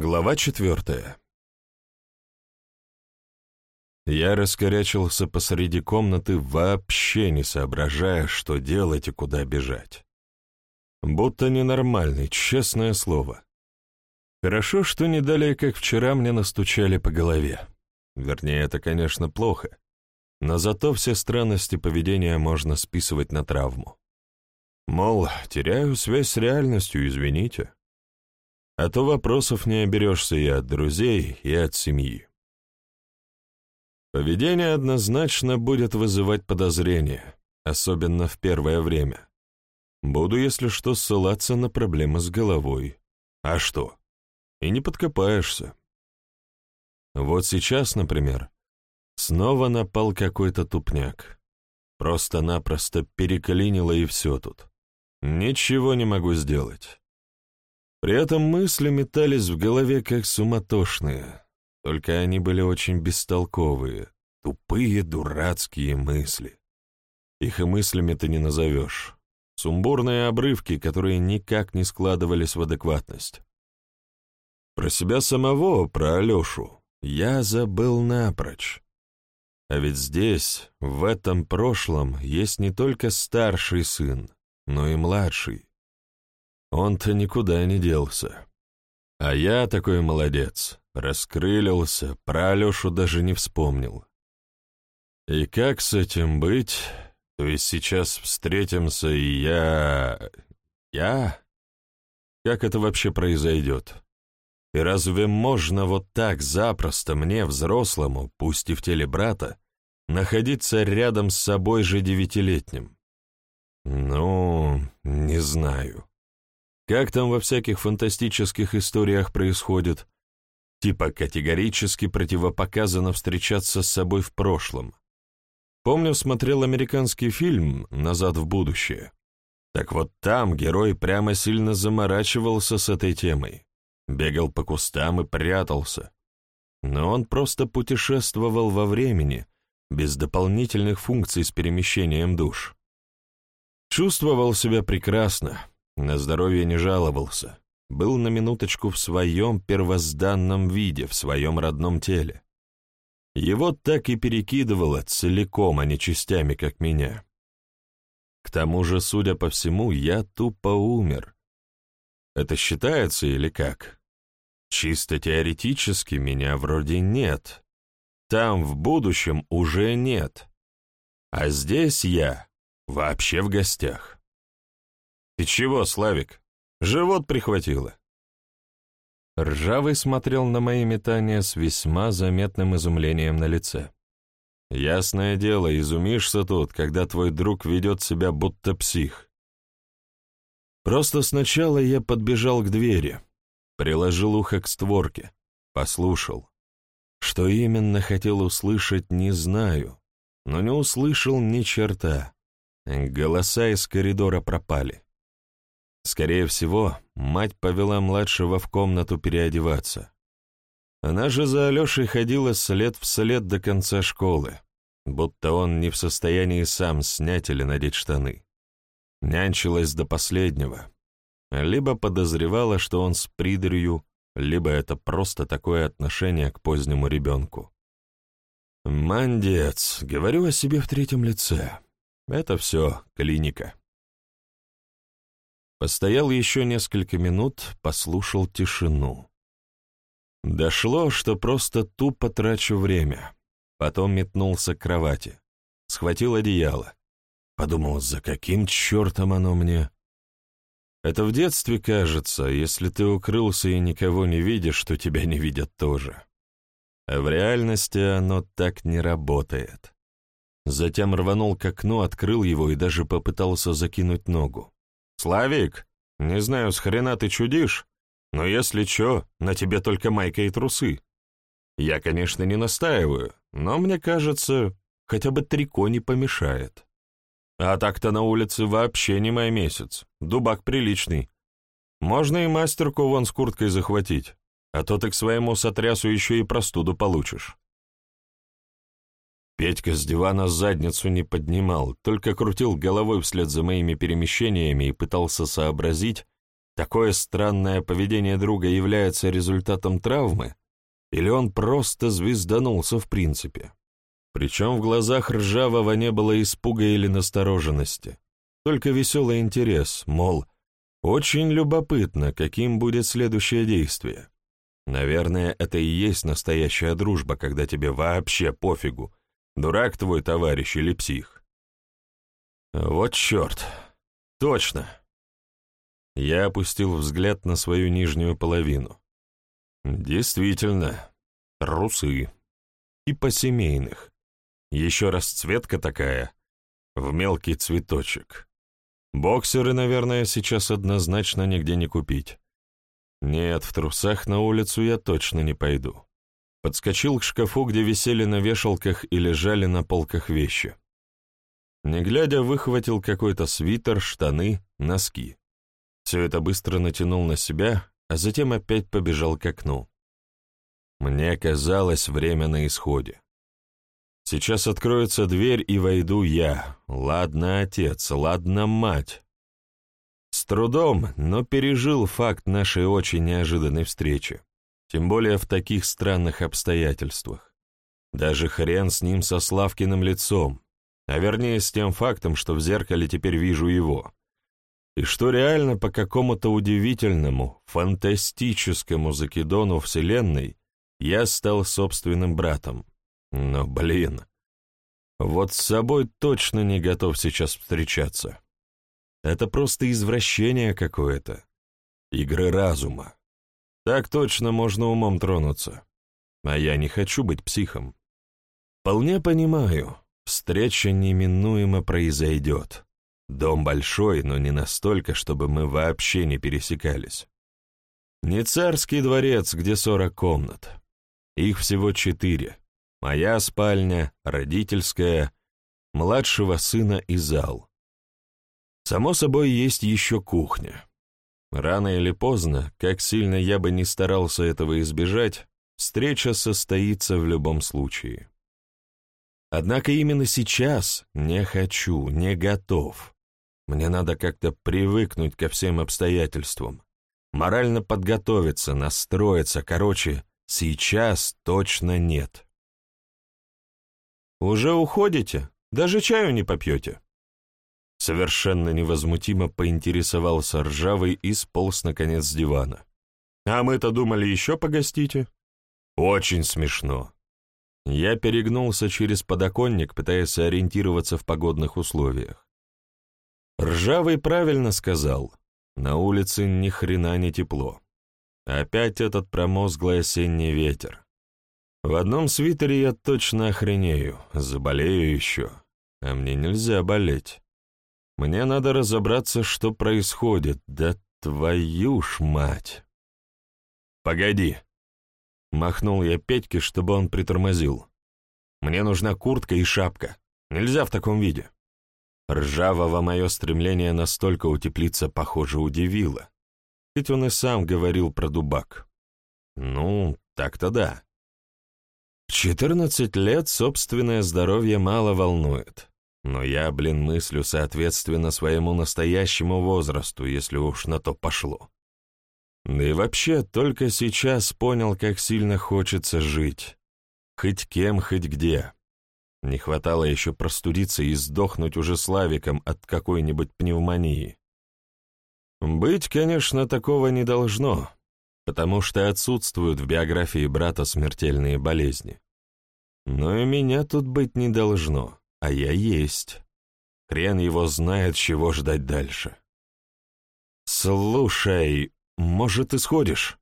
Глава четвертая. Я раскорячился посреди комнаты, вообще не соображая, что делать и куда бежать. Будто ненормальный, честное слово. Хорошо, что не далее, как вчера, мне настучали по голове. Вернее, это, конечно, плохо, но зато все странности поведения можно списывать на травму. Мол, теряю связь с реальностью, извините а то вопросов не оберешься и от друзей, и от семьи. Поведение однозначно будет вызывать подозрения, особенно в первое время. Буду, если что, ссылаться на проблемы с головой. А что? И не подкопаешься. Вот сейчас, например, снова напал какой-то тупняк. Просто-напросто переклинило и все тут. Ничего не могу сделать. При этом мысли метались в голове как суматошные, только они были очень бестолковые, тупые, дурацкие мысли. Их и мыслями-то не назовешь. Сумбурные обрывки, которые никак не складывались в адекватность. Про себя самого, про Алешу, я забыл напрочь. А ведь здесь, в этом прошлом, есть не только старший сын, но и младший. Он-то никуда не делся. А я такой молодец, раскрылился, про Алешу даже не вспомнил. И как с этим быть? То есть сейчас встретимся, и я... Я? Как это вообще произойдет? И разве можно вот так запросто мне, взрослому, пусть и в теле брата, находиться рядом с собой же девятилетним? Ну, не знаю. Как там во всяких фантастических историях происходит? Типа категорически противопоказано встречаться с собой в прошлом. Помню, смотрел американский фильм «Назад в будущее». Так вот там герой прямо сильно заморачивался с этой темой. Бегал по кустам и прятался. Но он просто путешествовал во времени, без дополнительных функций с перемещением душ. Чувствовал себя прекрасно, на здоровье не жаловался. Был на минуточку в своем первозданном виде, в своем родном теле. Его так и перекидывало целиком, а не частями, как меня. К тому же, судя по всему, я тупо умер. Это считается или как? Чисто теоретически меня вроде нет. Там в будущем уже нет. А здесь я вообще в гостях. «Ты чего, Славик? Живот прихватило?» Ржавый смотрел на мои метания с весьма заметным изумлением на лице. «Ясное дело, изумишься тут, когда твой друг ведет себя будто псих. Просто сначала я подбежал к двери, приложил ухо к створке, послушал. Что именно хотел услышать, не знаю, но не услышал ни черта. Голоса из коридора пропали. Скорее всего, мать повела младшего в комнату переодеваться. Она же за Алешей ходила след в след до конца школы, будто он не в состоянии сам снять или надеть штаны. Нянчилась до последнего. Либо подозревала, что он с придрью, либо это просто такое отношение к позднему ребенку. «Мандец, говорю о себе в третьем лице. Это все клиника». Постоял еще несколько минут, послушал тишину. Дошло, что просто тупо трачу время. Потом метнулся к кровати. Схватил одеяло. Подумал, за каким чертом оно мне? Это в детстве кажется, если ты укрылся и никого не видишь, что тебя не видят тоже. А в реальности оно так не работает. Затем рванул к окну, открыл его и даже попытался закинуть ногу. «Славик, не знаю, с хрена ты чудишь, но если чё, на тебе только майка и трусы. Я, конечно, не настаиваю, но мне кажется, хотя бы трико не помешает. А так-то на улице вообще не мой месяц, дубак приличный. Можно и мастерку вон с курткой захватить, а то ты к своему сотрясу еще и простуду получишь». Петька с дивана задницу не поднимал, только крутил головой вслед за моими перемещениями и пытался сообразить, Такое странное поведение друга является результатом травмы, или он просто звезданулся в принципе? Причем в глазах Ржавого не было испуга или настороженности, только веселый интерес, мол, очень любопытно, каким будет следующее действие. Наверное, это и есть настоящая дружба, когда тебе вообще пофигу, дурак твой товарищ или псих. Вот черт, точно. Я опустил взгляд на свою нижнюю половину. Действительно, трусы. И по-семейных. Еще расцветка такая, в мелкий цветочек. Боксеры, наверное, сейчас однозначно нигде не купить. Нет, в трусах на улицу я точно не пойду. Подскочил к шкафу, где висели на вешалках и лежали на полках вещи. Не глядя, выхватил какой-то свитер, штаны, носки. Все это быстро натянул на себя, а затем опять побежал к окну. Мне казалось, время на исходе. Сейчас откроется дверь, и войду я. Ладно, отец, ладно, мать. С трудом, но пережил факт нашей очень неожиданной встречи. Тем более в таких странных обстоятельствах. Даже хрен с ним со Славкиным лицом, а вернее с тем фактом, что в зеркале теперь вижу его. И что реально по какому-то удивительному, фантастическому закидону Вселенной я стал собственным братом. Но, блин, вот с собой точно не готов сейчас встречаться. Это просто извращение какое-то. Игры разума. Так точно можно умом тронуться. А я не хочу быть психом. Вполне понимаю, встреча неминуемо произойдет. Дом большой, но не настолько, чтобы мы вообще не пересекались. Не царский дворец, где сорок комнат. Их всего четыре. Моя спальня, родительская, младшего сына и зал. Само собой, есть еще кухня. Рано или поздно, как сильно я бы не старался этого избежать, встреча состоится в любом случае. Однако именно сейчас не хочу, не готов. Мне надо как-то привыкнуть ко всем обстоятельствам, морально подготовиться, настроиться, короче, сейчас точно нет. «Уже уходите? Даже чаю не попьете?» Совершенно невозмутимо поинтересовался ржавый и сполз наконец с дивана. «А мы-то думали, еще погостите?» «Очень смешно». Я перегнулся через подоконник, пытаясь ориентироваться в погодных условиях. Ржавый правильно сказал. На улице ни хрена не тепло. Опять этот промозглый осенний ветер. В одном свитере я точно охренею, заболею еще. А мне нельзя болеть. Мне надо разобраться, что происходит. Да твою ж мать! Погоди. Махнул я Петьке, чтобы он притормозил. Мне нужна куртка и шапка. Нельзя в таком виде. Ржавого мое стремление настолько утеплиться, похоже, удивило. Ведь он и сам говорил про дубак. Ну, так-то да. В четырнадцать лет собственное здоровье мало волнует. Но я, блин, мыслю соответственно своему настоящему возрасту, если уж на то пошло. Да и вообще, только сейчас понял, как сильно хочется жить. Хоть кем, хоть где. Не хватало еще простудиться и сдохнуть уже Славиком от какой-нибудь пневмонии. Быть, конечно, такого не должно, потому что отсутствуют в биографии брата смертельные болезни. Но и меня тут быть не должно а я есть. Хрен его знает, чего ждать дальше. «Слушай, может, ты сходишь?»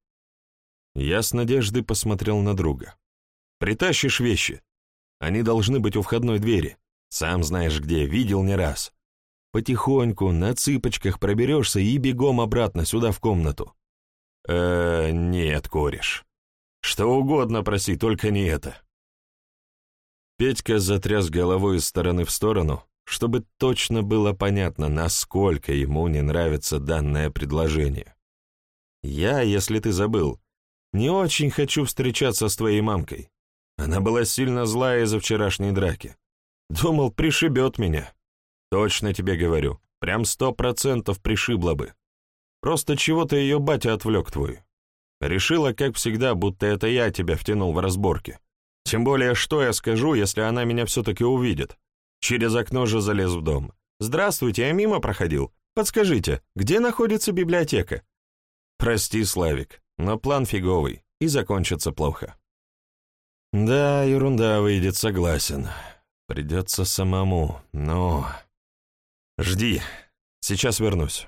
Я с надеждой посмотрел на друга. «Притащишь вещи. Они должны быть у входной двери. Сам знаешь где, видел не раз. Потихоньку, на цыпочках проберешься и бегом обратно сюда в комнату». «Э, нет, кореш. Что угодно проси, только не это». Петька затряс головой из стороны в сторону, чтобы точно было понятно, насколько ему не нравится данное предложение. «Я, если ты забыл, не очень хочу встречаться с твоей мамкой. Она была сильно злая из-за вчерашней драки. Думал, пришибет меня. Точно тебе говорю, прям сто процентов пришибла бы. Просто чего-то ее батя отвлек твой. Решила, как всегда, будто это я тебя втянул в разборки. Тем более, что я скажу, если она меня все-таки увидит? Через окно же залез в дом. «Здравствуйте, я мимо проходил. Подскажите, где находится библиотека?» «Прости, Славик, но план фиговый, и закончится плохо». «Да, ерунда выйдет, согласен. Придется самому, но...» «Жди, сейчас вернусь».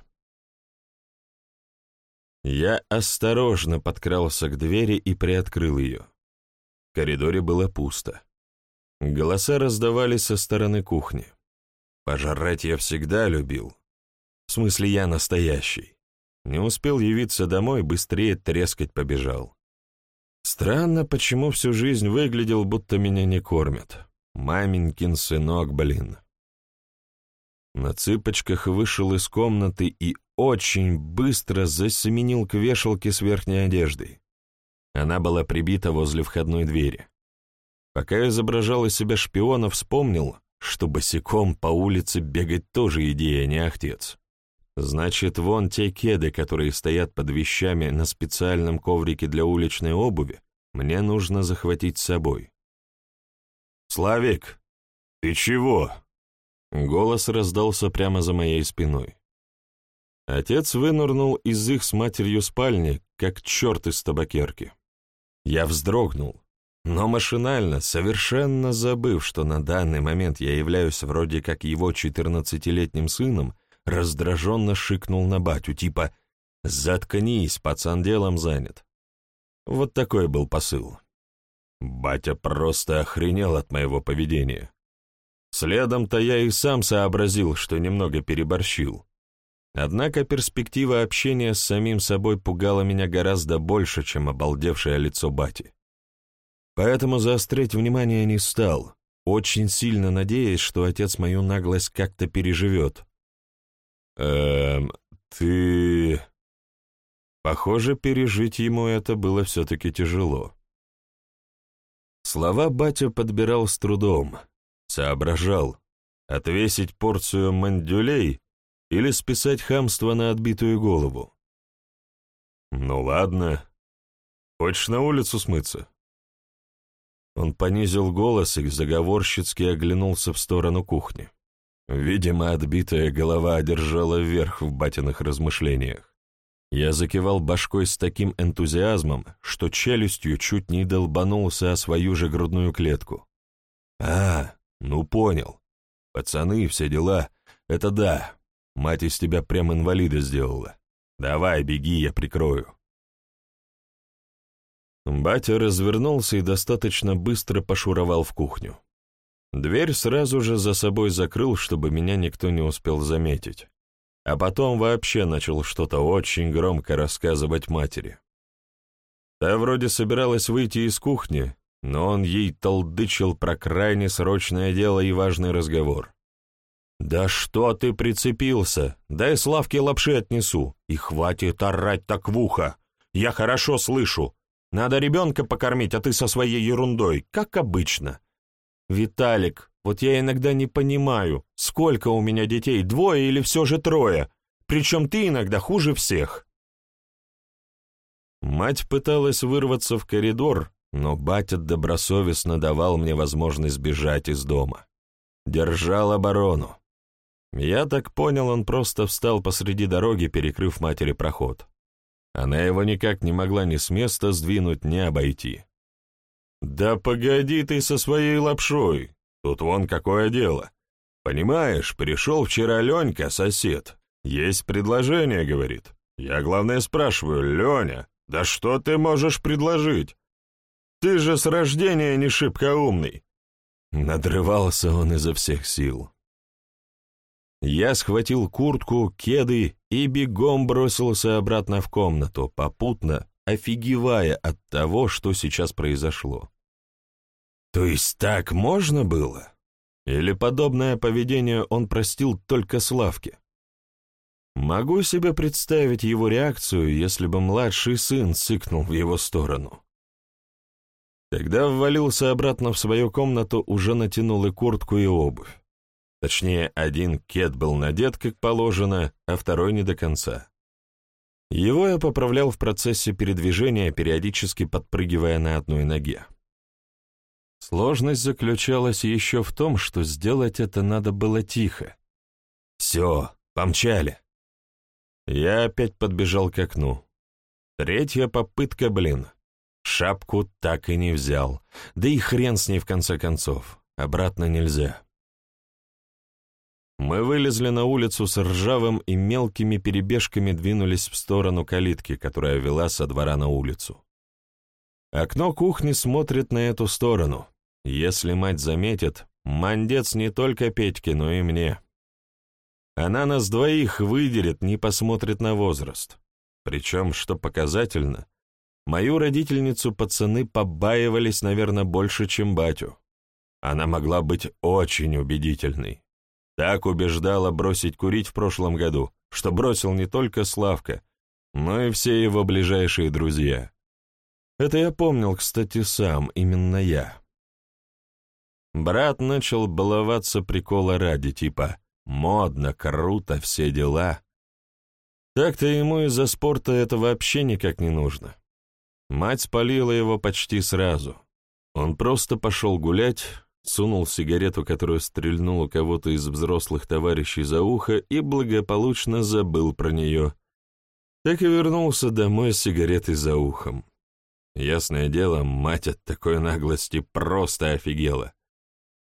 Я осторожно подкрался к двери и приоткрыл ее. Коридоре было пусто. Голоса раздавались со стороны кухни. Пожрать я всегда любил. В смысле, я настоящий. Не успел явиться домой, быстрее трескать побежал. Странно, почему всю жизнь выглядел, будто меня не кормят. Маменькин сынок, блин. На цыпочках вышел из комнаты и очень быстро засеменил к вешалке с верхней одеждой. Она была прибита возле входной двери. Пока изображал из себя шпиона, вспомнил, что босиком по улице бегать тоже идея, не ахтец. Значит, вон те кеды, которые стоят под вещами на специальном коврике для уличной обуви, мне нужно захватить с собой. «Славик, ты чего?» Голос раздался прямо за моей спиной. Отец вынырнул из их с матерью спальни, как черт из табакерки. Я вздрогнул, но машинально, совершенно забыв, что на данный момент я являюсь вроде как его четырнадцатилетним сыном, раздраженно шикнул на батю, типа «Заткнись, пацан делом занят». Вот такой был посыл. Батя просто охренел от моего поведения. Следом-то я и сам сообразил, что немного переборщил. Однако перспектива общения с самим собой пугала меня гораздо больше, чем обалдевшее лицо бати. Поэтому заострять внимание не стал, очень сильно надеясь, что отец мою наглость как-то переживет. «Эм, ты...» Похоже, пережить ему это было все-таки тяжело. Слова батя подбирал с трудом, соображал, отвесить порцию мандюлей или списать хамство на отбитую голову. «Ну ладно. Хочешь на улицу смыться?» Он понизил голос и заговорщицки оглянулся в сторону кухни. Видимо, отбитая голова одержала верх в батиных размышлениях. Я закивал башкой с таким энтузиазмом, что челюстью чуть не долбанулся о свою же грудную клетку. «А, ну понял. Пацаны, все дела. Это да. Мать из тебя прям инвалида сделала. Давай, беги, я прикрою». Батя развернулся и достаточно быстро пошуровал в кухню. Дверь сразу же за собой закрыл, чтобы меня никто не успел заметить а потом вообще начал что-то очень громко рассказывать матери. Та вроде собиралась выйти из кухни, но он ей толдычил про крайне срочное дело и важный разговор. «Да что ты прицепился? Дай Славке лапши отнесу. И хватит орать так в ухо. Я хорошо слышу. Надо ребенка покормить, а ты со своей ерундой, как обычно. Виталик, вот я иногда не понимаю, сколько у меня детей, двое или все же трое, причем ты иногда хуже всех. Мать пыталась вырваться в коридор, но батя добросовестно давал мне возможность бежать из дома. Держал оборону. Я так понял, он просто встал посреди дороги, перекрыв матери проход. Она его никак не могла ни с места сдвинуть, ни обойти. «Да погоди ты со своей лапшой!» Тут вон какое дело. Понимаешь, пришел вчера Ленька, сосед. Есть предложение, говорит. Я, главное, спрашиваю, Леня, да что ты можешь предложить? Ты же с рождения не шибко умный. Надрывался он изо всех сил. Я схватил куртку, кеды и бегом бросился обратно в комнату, попутно офигевая от того, что сейчас произошло. То есть так можно было? Или подобное поведение он простил только Славке? Могу себе представить его реакцию, если бы младший сын сыкнул в его сторону. Когда ввалился обратно в свою комнату, уже натянул и куртку, и обувь. Точнее, один кет был надет как положено, а второй не до конца. Его я поправлял в процессе передвижения, периодически подпрыгивая на одной ноге. Сложность заключалась еще в том, что сделать это надо было тихо. «Все, помчали!» Я опять подбежал к окну. Третья попытка, блин. Шапку так и не взял. Да и хрен с ней в конце концов. Обратно нельзя. Мы вылезли на улицу с ржавым и мелкими перебежками двинулись в сторону калитки, которая вела со двора на улицу. Окно кухни смотрит на эту сторону. Если мать заметит, мандец не только Петьке, но и мне. Она нас двоих выделит, не посмотрит на возраст. Причем, что показательно, мою родительницу пацаны побаивались, наверное, больше, чем батю. Она могла быть очень убедительной. Так убеждала бросить курить в прошлом году, что бросил не только Славка, но и все его ближайшие друзья. Это я помнил, кстати, сам, именно я. Брат начал баловаться прикола ради, типа «модно, круто, все дела». Так-то ему из-за спорта это вообще никак не нужно. Мать спалила его почти сразу. Он просто пошел гулять, сунул сигарету, которую стрельнул у кого-то из взрослых товарищей за ухо и благополучно забыл про нее. Так и вернулся домой с сигаретой за ухом. Ясное дело, мать от такой наглости просто офигела.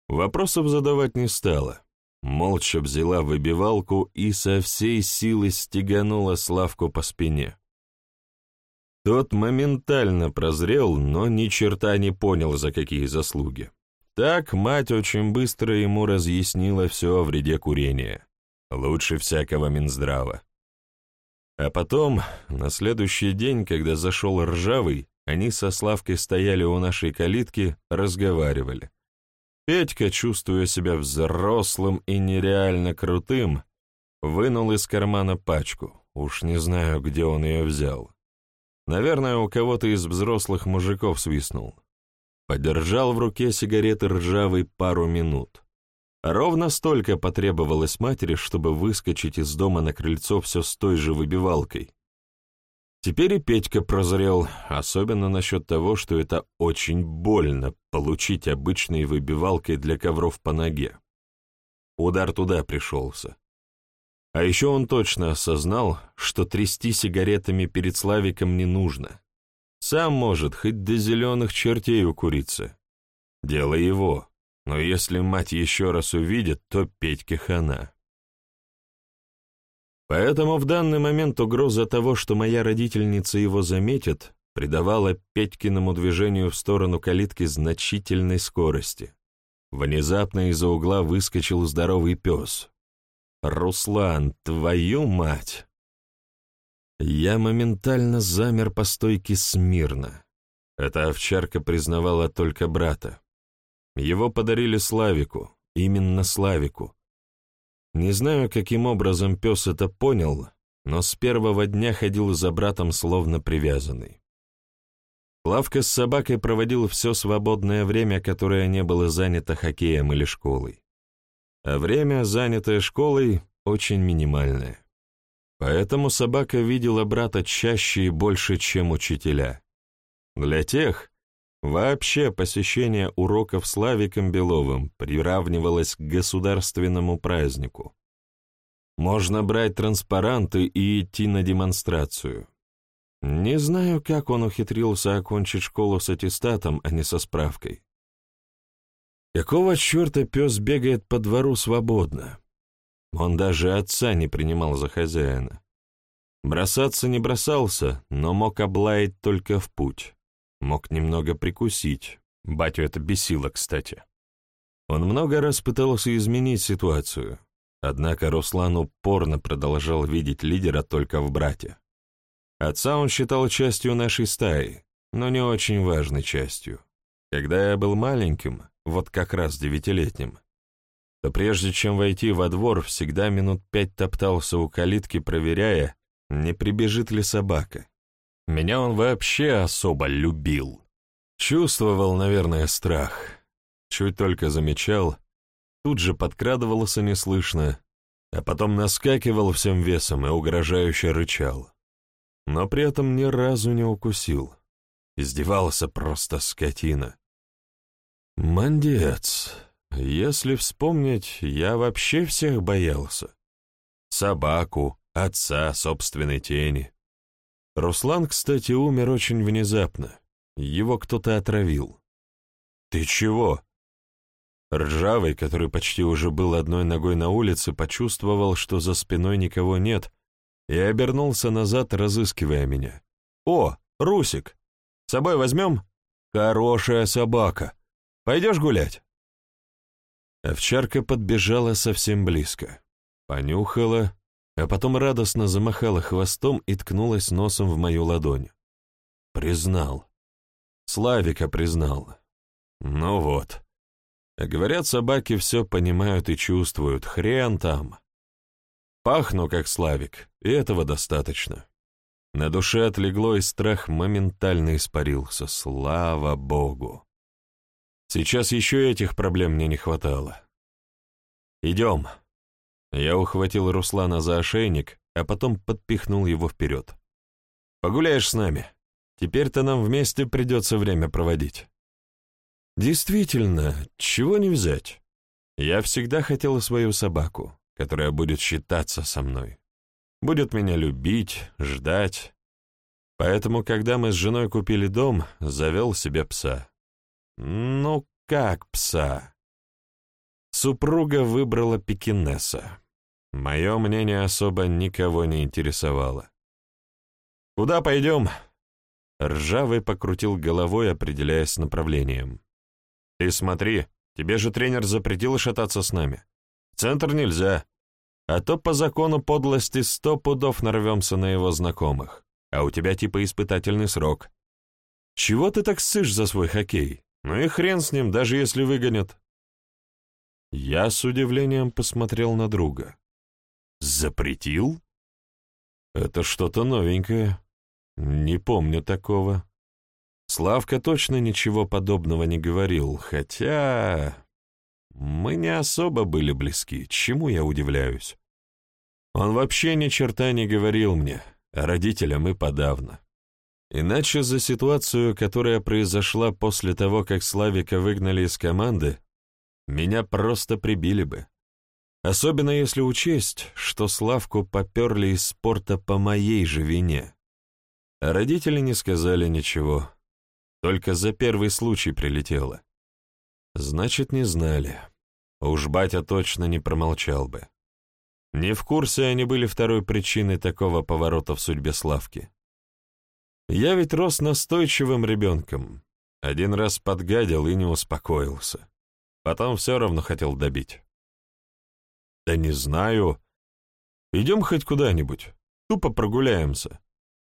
Вопросов задавать не стала. Молча взяла выбивалку и со всей силы стеганула Славку по спине. Тот моментально прозрел, но ни черта не понял, за какие заслуги. Так мать очень быстро ему разъяснила все о вреде курения. Лучше всякого Минздрава. А потом, на следующий день, когда зашел Ржавый, они со Славкой стояли у нашей калитки, разговаривали. Петька, чувствуя себя взрослым и нереально крутым, вынул из кармана пачку. Уж не знаю, где он ее взял. Наверное, у кого-то из взрослых мужиков свистнул. Подержал в руке сигареты ржавый пару минут. Ровно столько потребовалось матери, чтобы выскочить из дома на крыльцо все с той же выбивалкой. Теперь и Петька прозрел, особенно насчет того, что это очень больно получить обычной выбивалкой для ковров по ноге. Удар туда пришелся. А еще он точно осознал, что трясти сигаретами перед Славиком не нужно. Сам может хоть до зеленых чертей укуриться. Дело его, но если мать еще раз увидит, то Петьке хана. Поэтому в данный момент угроза того, что моя родительница его заметит, придавала Петькиному движению в сторону калитки значительной скорости. Внезапно из-за угла выскочил здоровый пес. «Руслан, твою мать!» Я моментально замер по стойке смирно. Эта овчарка признавала только брата. Его подарили Славику, именно Славику. Не знаю, каким образом пес это понял, но с первого дня ходил за братом словно привязанный. Славка с собакой проводил все свободное время, которое не было занято хоккеем или школой. А время, занятое школой, очень минимальное. Поэтому собака видела брата чаще и больше, чем учителя. Для тех вообще посещение уроков Славиком Беловым приравнивалось к государственному празднику. Можно брать транспаранты и идти на демонстрацию. Не знаю, как он ухитрился окончить школу с аттестатом, а не со справкой. Какого черта пес бегает по двору свободно? Он даже отца не принимал за хозяина. Бросаться не бросался, но мог облаять только в путь. Мог немного прикусить. Батю это бесило, кстати. Он много раз пытался изменить ситуацию, однако Руслан упорно продолжал видеть лидера только в брате. Отца он считал частью нашей стаи, но не очень важной частью. Когда я был маленьким, вот как раз девятилетним, то прежде чем войти во двор, всегда минут пять топтался у калитки, проверяя, не прибежит ли собака. Меня он вообще особо любил. Чувствовал, наверное, страх. Чуть только замечал, тут же подкрадывался неслышно, а потом наскакивал всем весом и угрожающе рычал. но при этом ни разу не укусил. Издевался просто скотина. Мандец. Если вспомнить, я вообще всех боялся. Собаку, отца, собственной тени. Руслан, кстати, умер очень внезапно. Его кто-то отравил. «Ты чего?» Ржавый, который почти уже был одной ногой на улице, почувствовал, что за спиной никого нет, и обернулся назад, разыскивая меня. «О, Русик! С собой возьмем? Хорошая собака! Пойдешь гулять?» Овчарка подбежала совсем близко, понюхала, а потом радостно замахала хвостом и ткнулась носом в мою ладонь. Признал. Славика признал. Ну вот. А говорят, собаки все понимают и чувствуют, хрен там. Пахну, как Славик, и этого достаточно. На душе отлегло, и страх моментально испарился, слава богу. Сейчас еще этих проблем мне не хватало. «Идем». Я ухватил Руслана за ошейник, а потом подпихнул его вперед. «Погуляешь с нами? Теперь-то нам вместе придется время проводить». Действительно, чего не взять? Я всегда хотела свою собаку, которая будет считаться со мной. Будет меня любить, ждать. Поэтому, когда мы с женой купили дом, завел себе пса. Ну, как пса? Супруга выбрала пекинеса. Мое мнение особо никого не интересовало. «Куда пойдем?» Ржавый покрутил головой, определяясь направлением. «Ты смотри, тебе же тренер запретил шататься с нами. В центр нельзя, а то по закону подлости сто пудов нарвемся на его знакомых, а у тебя типа испытательный срок. Чего ты так ссышь за свой хоккей? Ну и хрен с ним, даже если выгонят». Я с удивлением посмотрел на друга. «Запретил?» «Это что-то новенькое. Не помню такого». Славка точно ничего подобного не говорил, хотя... Мы не особо были близки, чему я удивляюсь. Он вообще ни черта не говорил мне, а родителям и подавно. Иначе за ситуацию, которая произошла после того, как Славика выгнали из команды, меня просто прибили бы. Особенно если учесть, что Славку поперли из спорта по моей же вине. Родители не сказали ничего. Только за первый случай прилетело. Значит, не знали. Уж батя точно не промолчал бы. Не в курсе они были второй причиной такого поворота в судьбе Славки. Я ведь рос настойчивым ребенком. Один раз подгадил и не успокоился. Потом все равно хотел добить. Да не знаю. Идем хоть куда-нибудь. Тупо прогуляемся.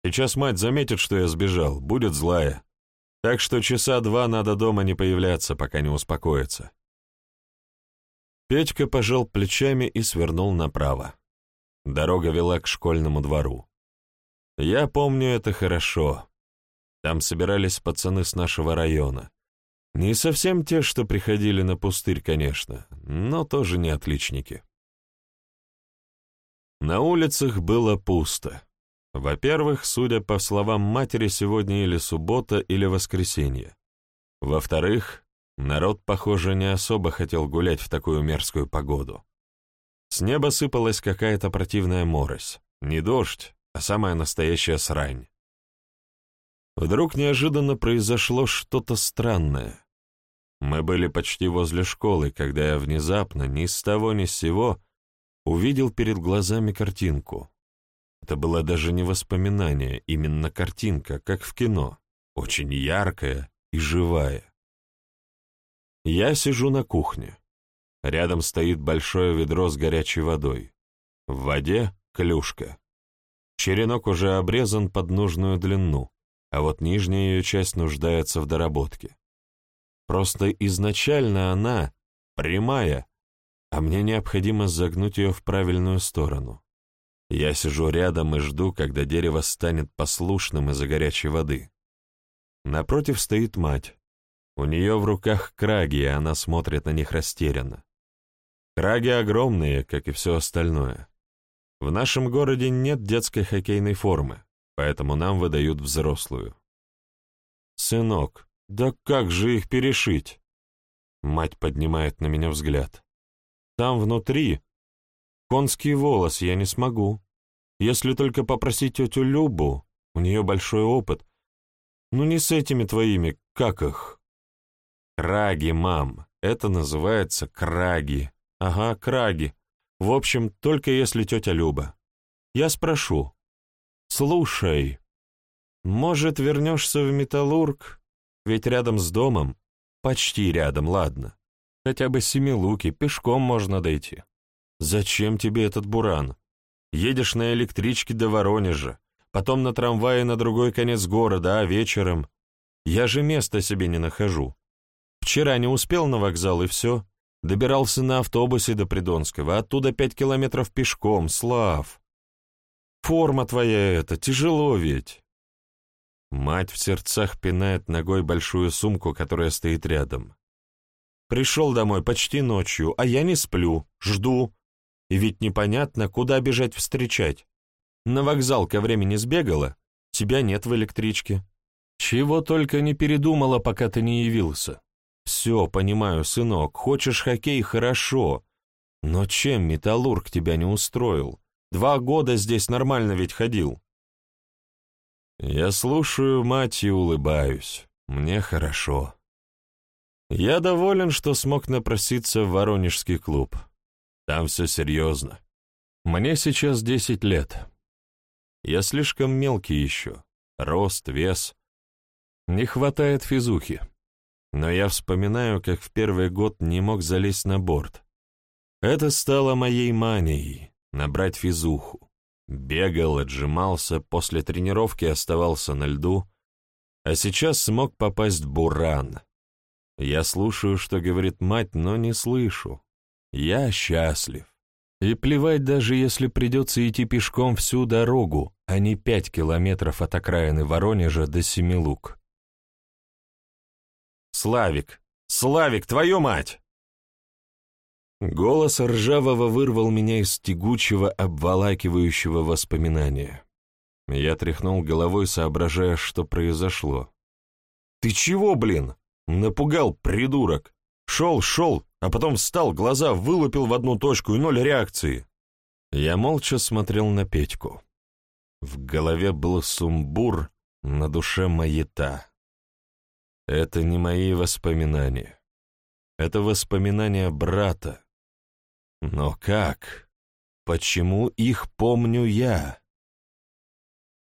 Сейчас мать заметит, что я сбежал, будет злая. Так что часа два надо дома не появляться, пока не успокоится. Петька пожал плечами и свернул направо. Дорога вела к школьному двору. Я помню это хорошо. Там собирались пацаны с нашего района. Не совсем те, что приходили на пустырь, конечно, но тоже не отличники. На улицах было пусто. Во-первых, судя по словам матери, сегодня или суббота, или воскресенье. Во-вторых, народ, похоже, не особо хотел гулять в такую мерзкую погоду. С неба сыпалась какая-то противная морось. Не дождь, а самая настоящая срань. Вдруг неожиданно произошло что-то странное. Мы были почти возле школы, когда я внезапно, ни с того ни с сего, увидел перед глазами картинку. Это было даже не воспоминание, именно картинка, как в кино, очень яркая и живая. Я сижу на кухне. Рядом стоит большое ведро с горячей водой. В воде — клюшка. Черенок уже обрезан под нужную длину, а вот нижняя ее часть нуждается в доработке. Просто изначально она прямая, а мне необходимо загнуть ее в правильную сторону. Я сижу рядом и жду, когда дерево станет послушным из-за горячей воды. Напротив стоит мать. У нее в руках краги, и она смотрит на них растерянно. Краги огромные, как и все остальное. В нашем городе нет детской хоккейной формы, поэтому нам выдают взрослую. «Сынок, да как же их перешить?» Мать поднимает на меня взгляд. «Там внутри конский волос я не смогу. Если только попросить тетю Любу, у нее большой опыт. Ну не с этими твоими, как их?» «Краги, мам, это называется краги. Ага, краги. В общем, только если тетя Люба. Я спрошу. Слушай, может, вернешься в Металлург? Ведь рядом с домом, почти рядом, ладно. Хотя бы Семилуки, пешком можно дойти. Зачем тебе этот буран? Едешь на электричке до Воронежа, потом на трамвае на другой конец города, а вечером... Я же места себе не нахожу. Вчера не успел на вокзал, и все. Добирался на автобусе до Придонского, оттуда пять километров пешком, Слав. Форма твоя эта, тяжело ведь. Мать в сердцах пинает ногой большую сумку, которая стоит рядом. Пришел домой почти ночью, а я не сплю, жду. И ведь непонятно, куда бежать встречать. На вокзал ко времени сбегала, тебя нет в электричке. Чего только не передумала, пока ты не явился. «Все, понимаю, сынок, хочешь хоккей — хорошо. Но чем Металлург тебя не устроил? Два года здесь нормально ведь ходил». Я слушаю мать и улыбаюсь. Мне хорошо. Я доволен, что смог напроситься в Воронежский клуб. Там все серьезно. Мне сейчас десять лет. Я слишком мелкий еще. Рост, вес. Не хватает физухи. Но я вспоминаю, как в первый год не мог залезть на борт. Это стало моей манией — набрать физуху. Бегал, отжимался, после тренировки оставался на льду, а сейчас смог попасть в буран. Я слушаю, что говорит мать, но не слышу. Я счастлив. И плевать даже, если придется идти пешком всю дорогу, а не пять километров от окраины Воронежа до Семилук. Славик! Славик, твою мать!» Голос ржавого вырвал меня из тягучего, обволакивающего воспоминания. Я тряхнул головой, соображая, что произошло. «Ты чего, блин? Напугал, придурок! Шел, шел, а потом встал, глаза вылупил в одну точку и ноль реакции!» Я молча смотрел на Петьку. В голове был сумбур, на душе маята. Это не мои воспоминания. Это воспоминания брата. Но как? Почему их помню я?